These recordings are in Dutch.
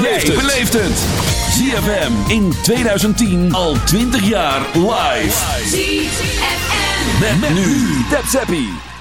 Beleeft het. ZFM in 2010 al 20 jaar live. ZFM. Met, met nu. Tap Zappie.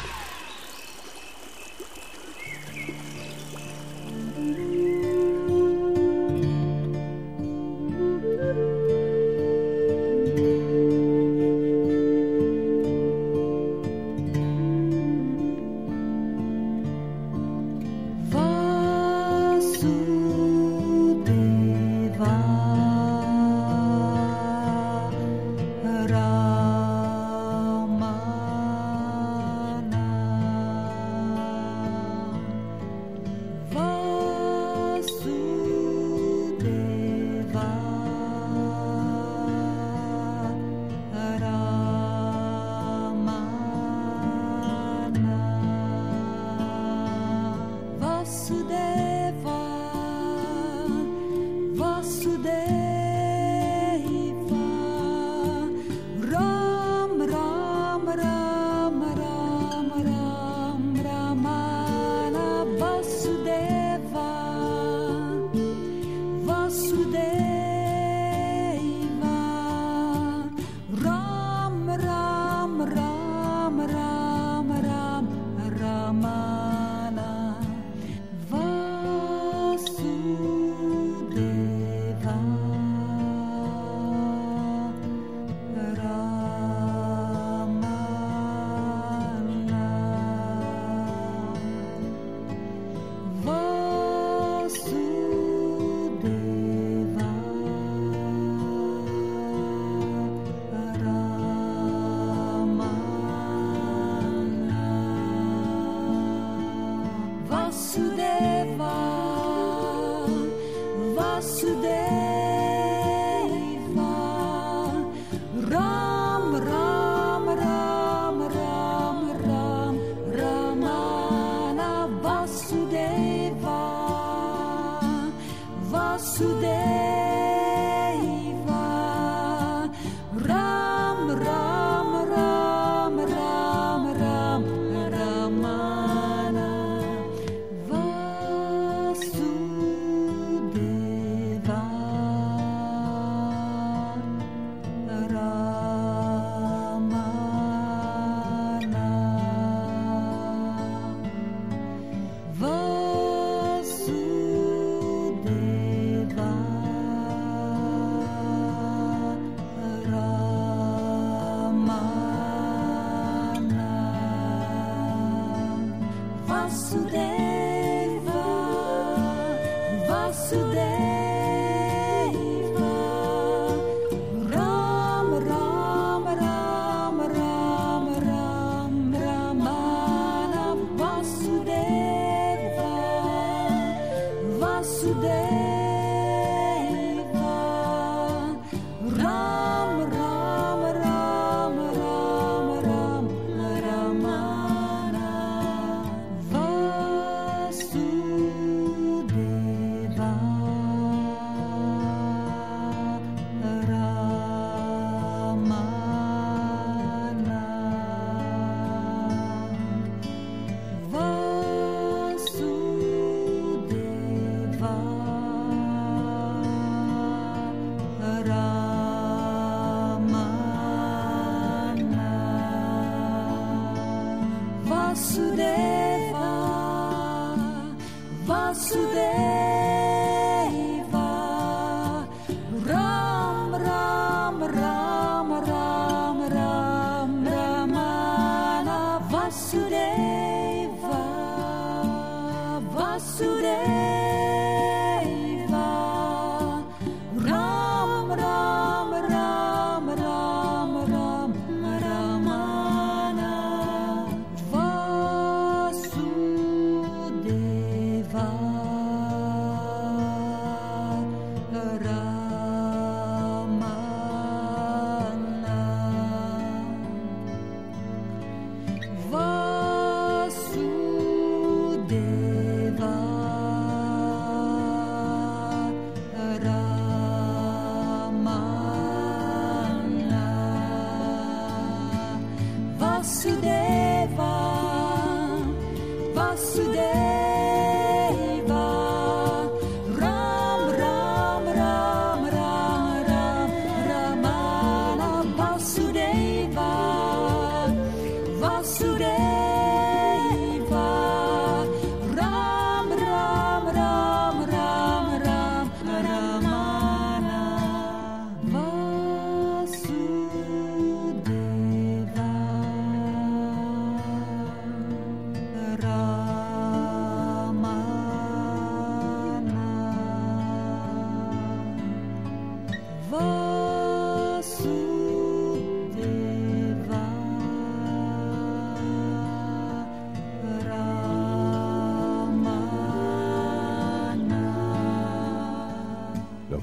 Vasudeva.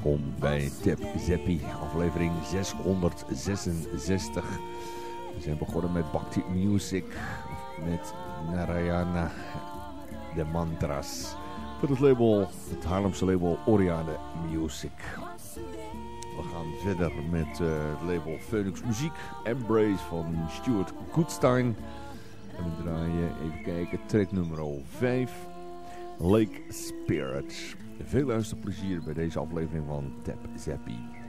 Welkom bij Tap Zeppi, aflevering 666. We zijn begonnen met Bhakti Music, met Narayana, de mantras. Voor het label, het Haarlemse label Oriane Music. We gaan verder met uh, het label Phoenix Muziek, Embrace van Stuart Goodstein. En we draaien, even kijken, track nummer 5, Lake Spirits. Veel luisterplezier bij deze aflevering van Tap Zappie.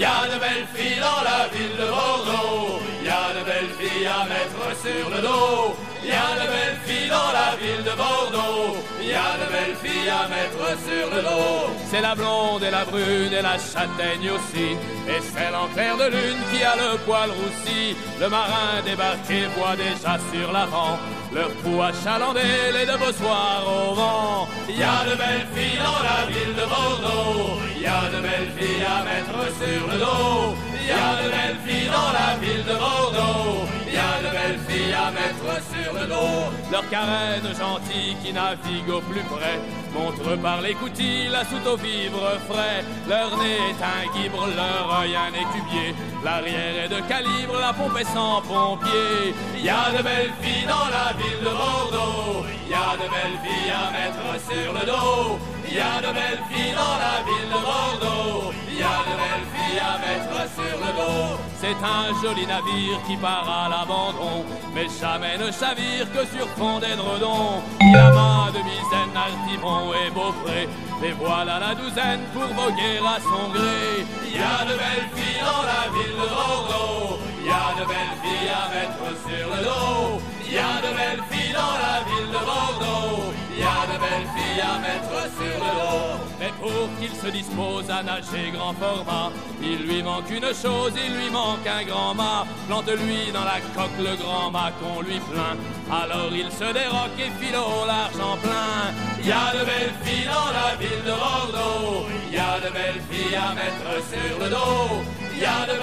Y a de belles filles dans la ville de Bordeaux. Il y a de belles filles à mettre sur le dos. Il y a de belles filles dans la ville de Bordeaux. Il y a de belles filles à mettre sur le dos. C'est la blonde et la brune et la châtaigne aussi. Et celle en de lune qui a le poil roussi. Le marin débarqué voit déjà sur l'avant. Leur trou achalandé, les deux beaux soirs au vent. Il y a de belles filles dans la ville de Bordeaux. Il y a de belles filles à mettre sur le dos. Y a de belles filles dans la ville de Bordeaux. Il y a de belles filles à mettre sur le dos. Leur carène gentille qui navigue au plus près montre par l'écoutille la soute au vivre frais. Leur nez est un guibre, leur œil un écubier. L'arrière est de calibre, la pompe est sans pompier. Il y a de belles filles dans la ville de Bordeaux. Il y a de belles filles à mettre sur le dos. Il y a de belles filles dans la ville de Bordeaux. Il y a de belles filles à mettre sur le dos. C'est un joli navire qui part à l'abandon, mais jamais ne chavire que sur fond d'édredon. Il de misaine, Altimon et Beaupré, les voilà la douzaine pour voguer à son gré. Il y a de belles filles dans la ville de Bordeaux. Il y a de belles filles à mettre sur le dos. Il y a de belles filles dans la ville de Bordeaux. Belles filles à mettre sur le dos. Mais pour qu'il se dispose à nager grand format, il lui manque une chose, il lui manque un grand mât. Plante-lui dans la coque le grand mât qu'on lui plaint. Alors il se déroque et file au large en plein. Il y a de belles filles dans la ville de Bordeaux. Y a de belles filles à mettre sur le dos. Y a de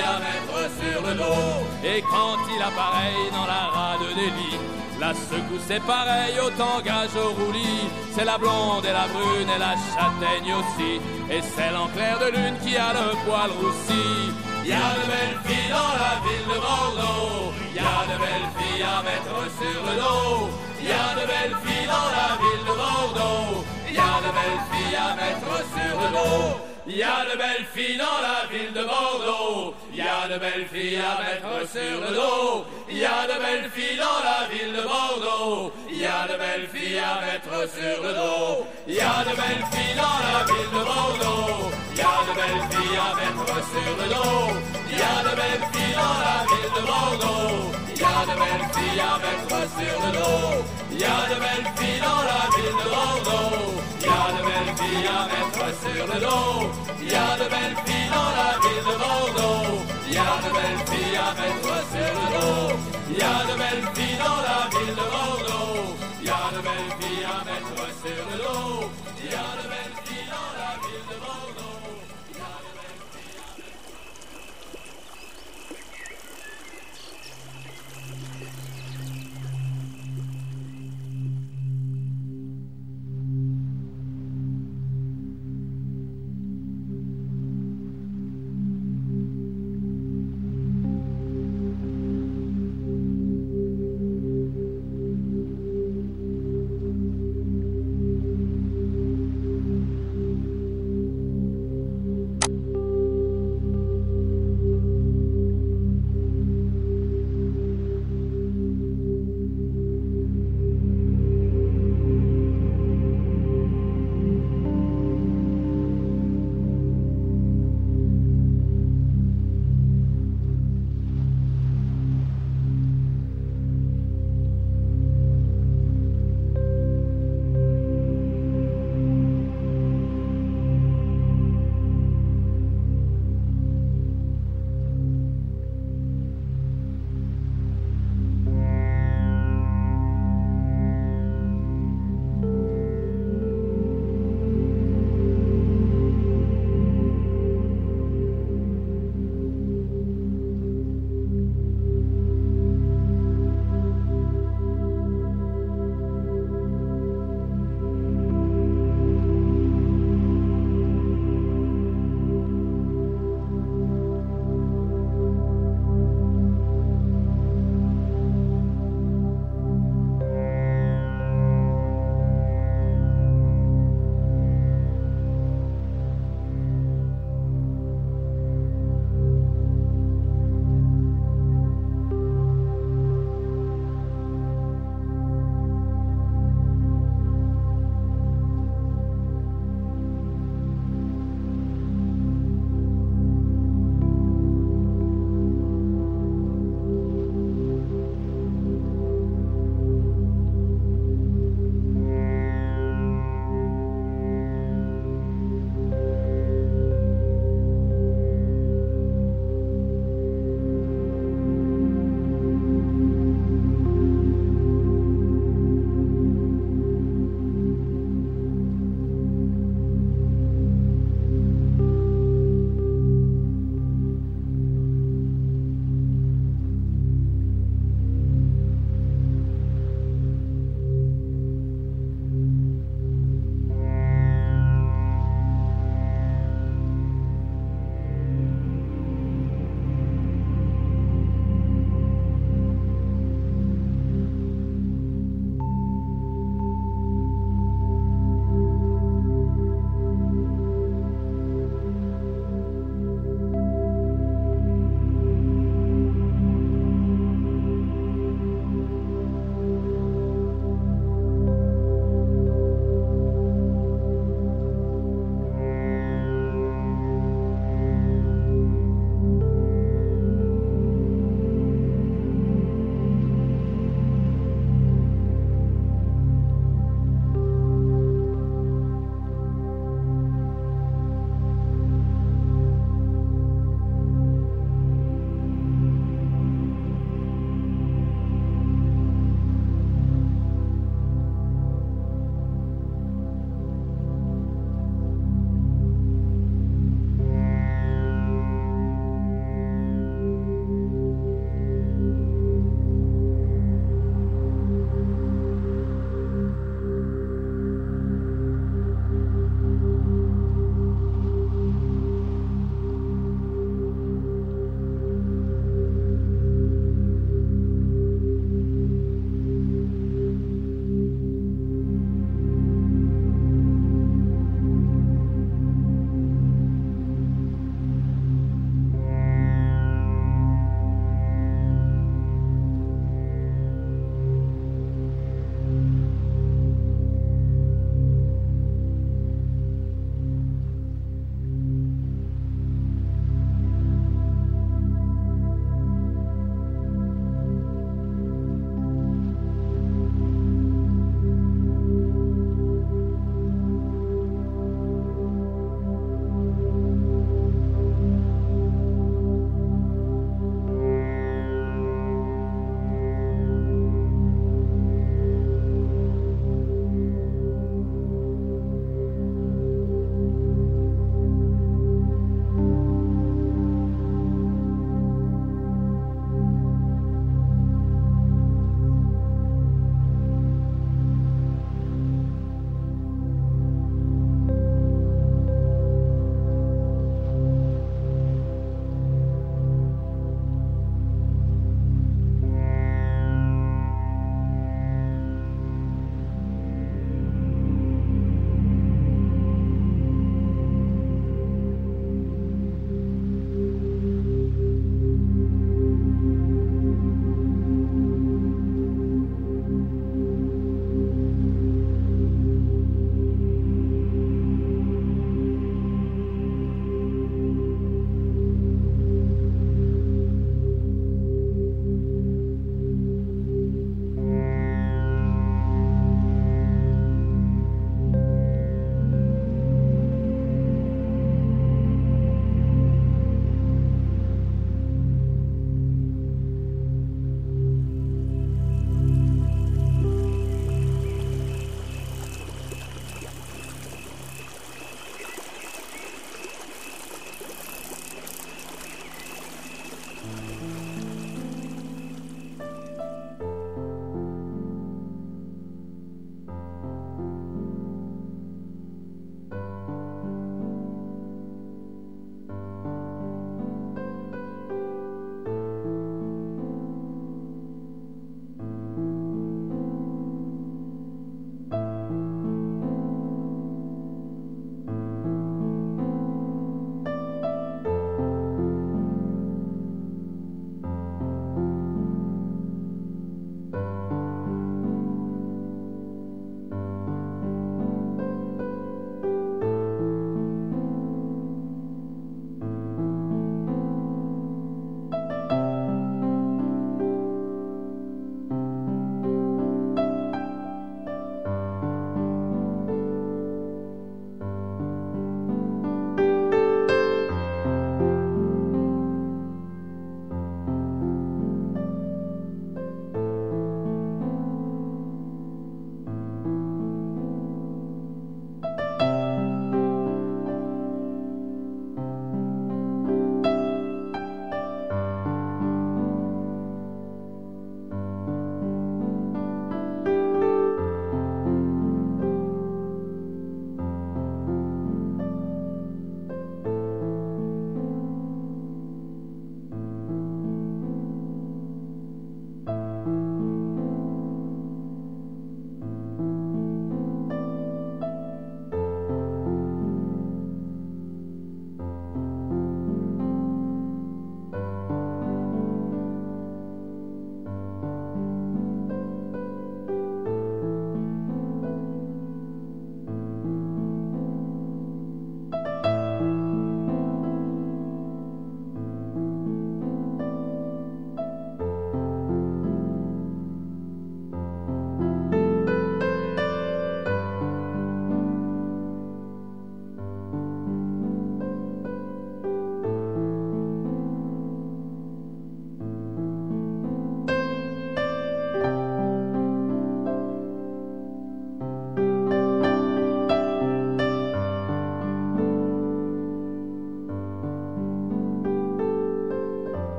à mettre sur le dos. Et quand il apparaît dans la rade des lits, la secousse est pareille au tangage au roulis. C'est la blonde et la brune et la châtaigne aussi. Et celle en clair de lune qui a le poil roussi. Y a de belles filles dans la ville de Bordeaux. Y a de belles filles à mettre sur le dos. Il y a de belles filles dans la ville de Bordeaux. Il y a de belles filles à mettre sur le dos. Il y a de belles filles dans la ville de Bordeaux. Il y a de belles filles à mettre sur le dos. Il y a de belles filles dans la ville de Bordeaux. Il y a de belles filles à mettre sur le dos. Il y a de belles filles dans la ville de Bordeaux. Il y a de belles filles à mettre sur le dos. Il y a de belles filles dans la ville de Bordeaux. Y a de belles filles à mettre sur le dos. Y a de belles filles dans la ville de Bordeaux. Y a de belles filles à mettre sur le dos. Y a de belles filles dans la ville de Bordeaux. Y a de belles filles à mettre sur le dos. Y a de belles filles dans la ville de Bordeaux. Y a de belles filles à mettre sur le dos. Y a de belles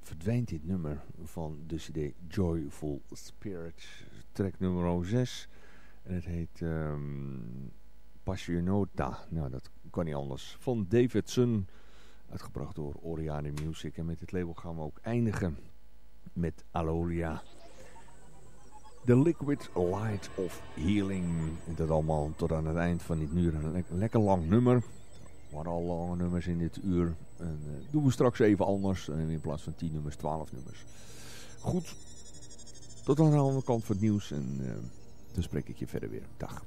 verdwijnt dit nummer van de cd Joyful Spirit. Track nummer 6. En het heet um, Passionota. Nou, dat kan niet anders. Van Davidson. Uitgebracht door Oriane Music. En met dit label gaan we ook eindigen met Aloria. The Liquid Light of Healing. Dat allemaal tot aan het eind van dit uur. Een lekker lang nummer. Maar al lange nummers in dit uur. En, uh, doen we straks even anders. In plaats van 10 nummers, 12 nummers. Goed. Tot aan de andere kant van het nieuws. En uh, dan spreek ik je verder weer. Dag.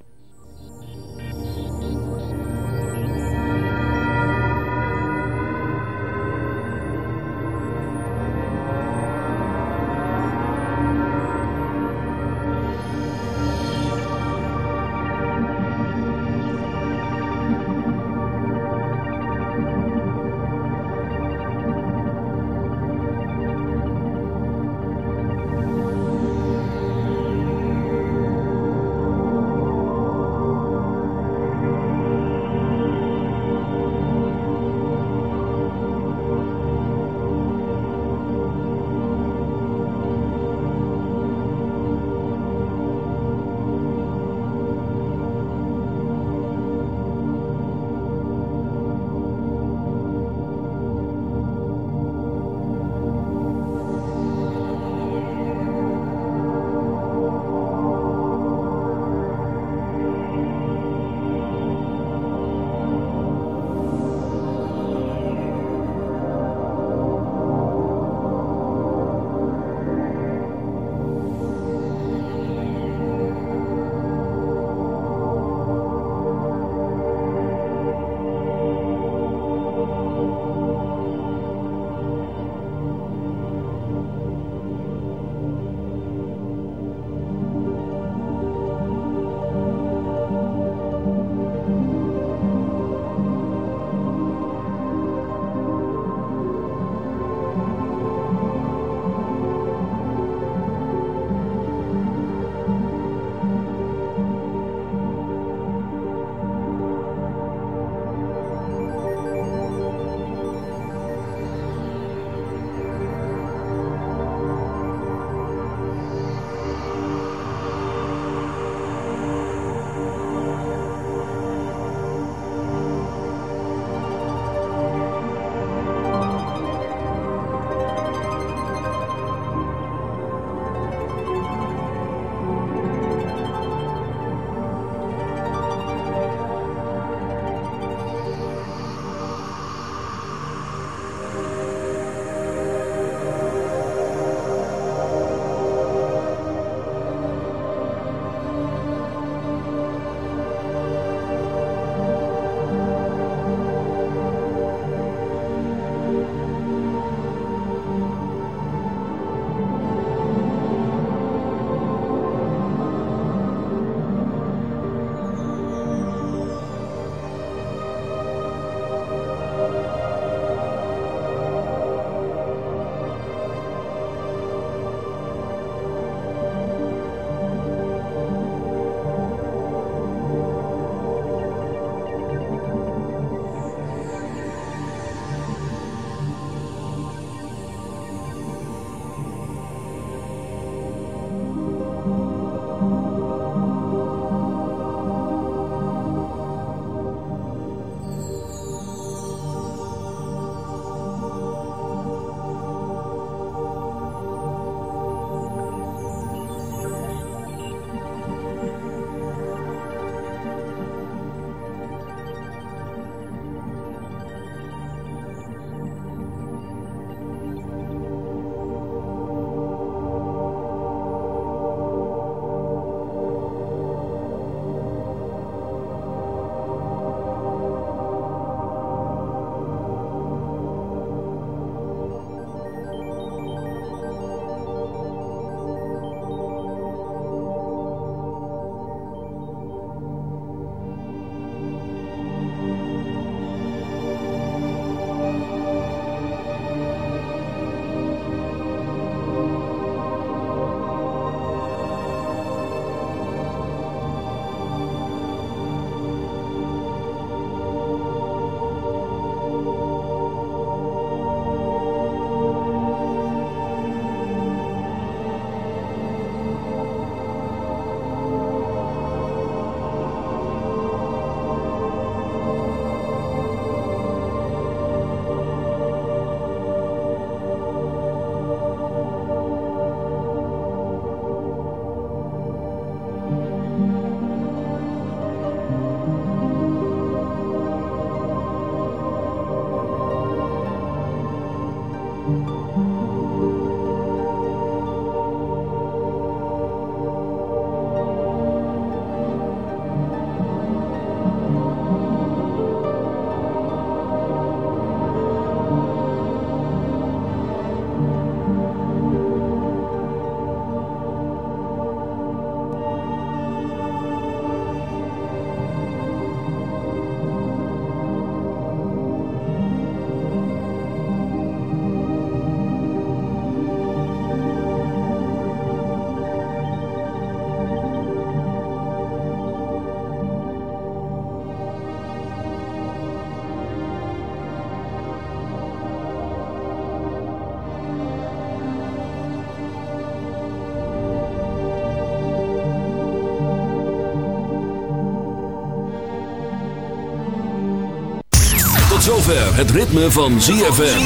Zover het ritme van ZFM.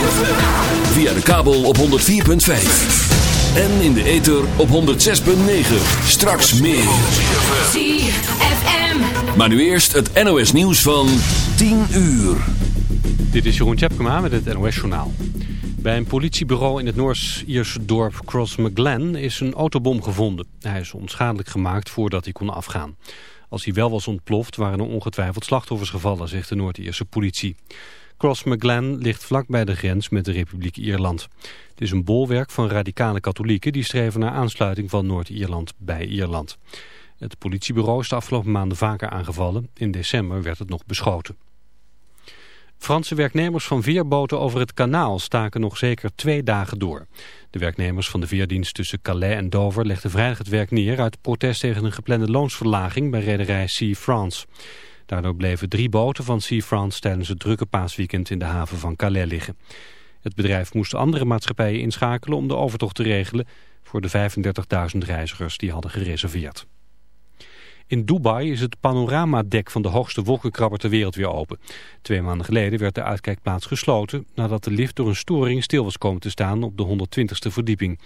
Via de kabel op 104.5. En in de ether op 106.9. Straks meer. ZFM. Maar nu eerst het NOS nieuws van 10 uur. Dit is Jeroen Tjepkema met het NOS Journaal. Bij een politiebureau in het Noors-Ierse dorp Crossmaglen is een autobom gevonden. Hij is onschadelijk gemaakt voordat hij kon afgaan. Als hij wel was ontploft waren er ongetwijfeld slachtoffers gevallen, zegt de Noord-Ierse politie. Crossmaglen ligt vlak bij de grens met de Republiek Ierland. Het is een bolwerk van radicale katholieken die streven naar aansluiting van Noord-Ierland bij Ierland. Het politiebureau is de afgelopen maanden vaker aangevallen. In december werd het nog beschoten. Franse werknemers van veerboten over het kanaal staken nog zeker twee dagen door. De werknemers van de veerdienst tussen Calais en Dover legden vrijdag het werk neer... uit protest tegen een geplande loonsverlaging bij rederij Sea France. Daardoor bleven drie boten van Sea France tijdens het drukke paasweekend in de haven van Calais liggen. Het bedrijf moest andere maatschappijen inschakelen om de overtocht te regelen... voor de 35.000 reizigers die hadden gereserveerd. In Dubai is het panoramadek van de hoogste wolkenkrabber ter wereld weer open. Twee maanden geleden werd de uitkijkplaats gesloten nadat de lift door een storing stil was komen te staan op de 120ste verdieping.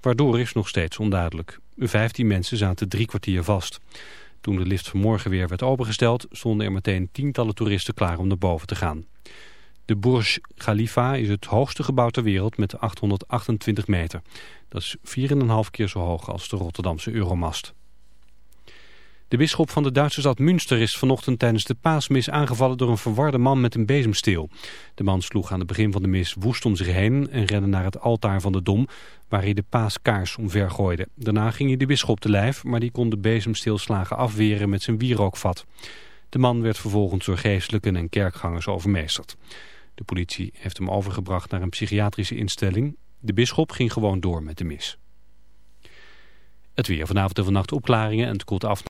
Waardoor is nog steeds onduidelijk. Vijftien mensen zaten drie kwartier vast. Toen de lift vanmorgen weer werd opengesteld stonden er meteen tientallen toeristen klaar om naar boven te gaan. De Burj Khalifa is het hoogste gebouw ter wereld met 828 meter. Dat is 4,5 keer zo hoog als de Rotterdamse Euromast. De bisschop van de Duitse stad Münster is vanochtend tijdens de paasmis aangevallen door een verwarde man met een bezemsteel. De man sloeg aan het begin van de mis woest om zich heen en rende naar het altaar van de Dom, waar hij de paaskaars omver gooide. Daarna ging hij de bisschop te lijf, maar die kon de bezemsteelslagen afweren met zijn wierookvat. De man werd vervolgens door geestelijken en kerkgangers overmeesterd. De politie heeft hem overgebracht naar een psychiatrische instelling. De bisschop ging gewoon door met de mis. Het weer vanavond en vannacht opklaringen en het koelt af.